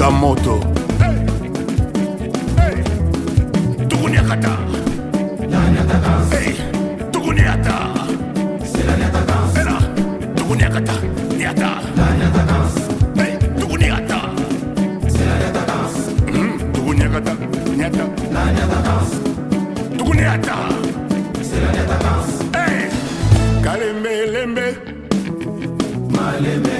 luka moto tukuniakata tukuniata tukuniakata niata tukuniata tukuniakata niata tukuniata kalembelembe malembe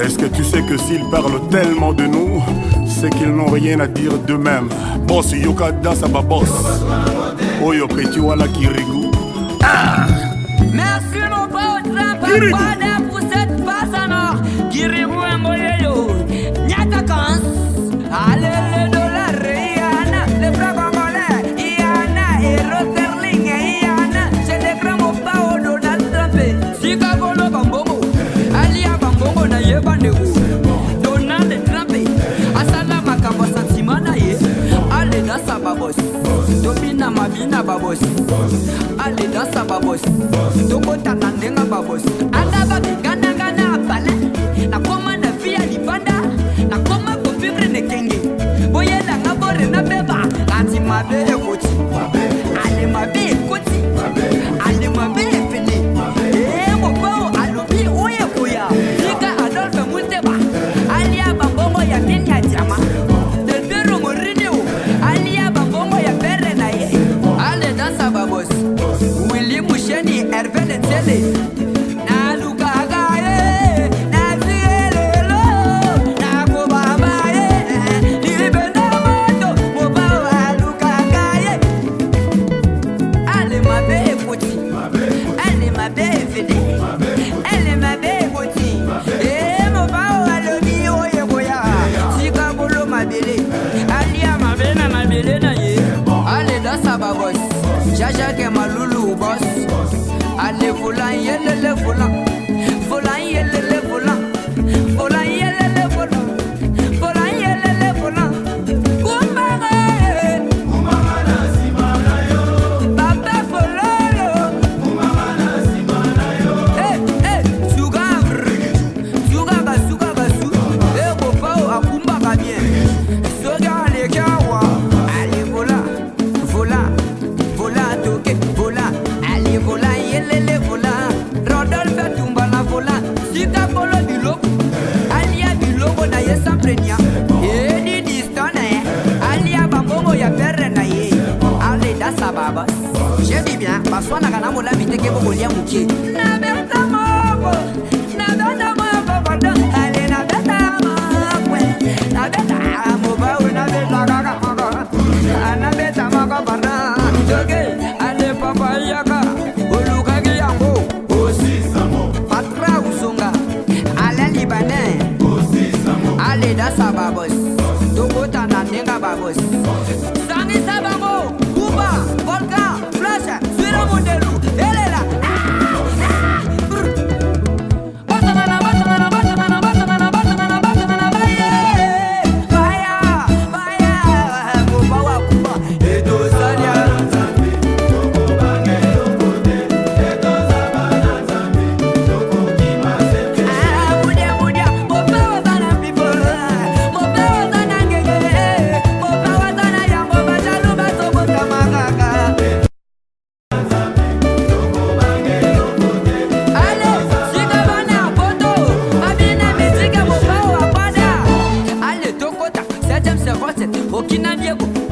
Est-ce que tu sais que s'ils parlent tellement de nous, c'est qu'ils n'ont rien à dire d'eux-mêmes Boss ça va Boss. Oyo Petiwala Kirigu. Merci mon pauvre tobina mabina babosi ale dansa babosi tokota na ndenga babosi ata babenganangana apale nakoma na vi ya libanda nakoma kovivre nekenge boyelanga borena beba ati mabe ekoti ale mabe ekoti Aṣáké màlúlù bọ́s. Àlè fúlàn yẹn lélẹ̀ fúlàn. perenya yeni distone alia bambongo ya pere na ye ale da sababas jedi bien baswanaka na molami te ke bokolia moke nabe babos. Dogo tana nenga babos.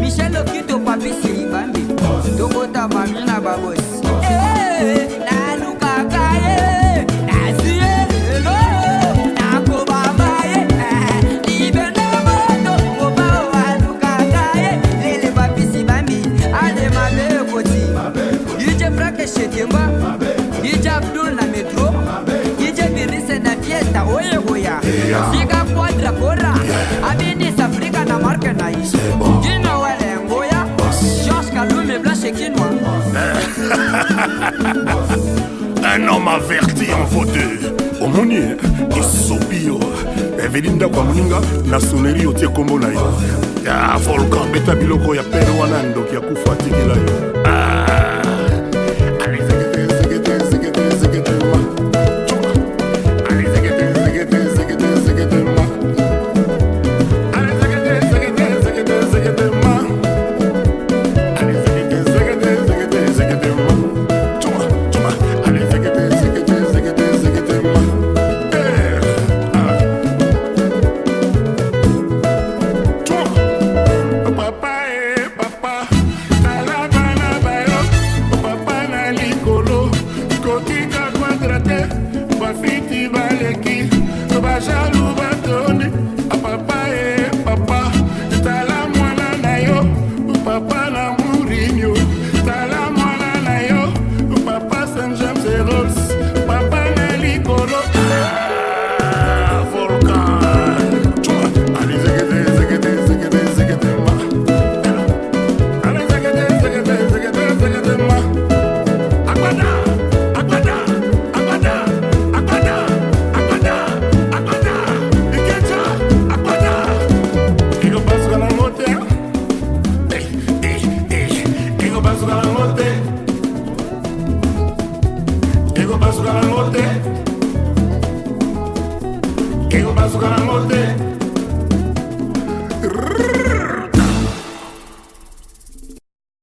michel oki to papi to tokotama mina babosi eh, eh, eh. Un homme averti en vaut deux. omoni esobi yo eveli ndako ya moninga na soneri otie kombo na yo volkan beta biloko ya pere wana ndoki ya kufa atikela yo gran hotel.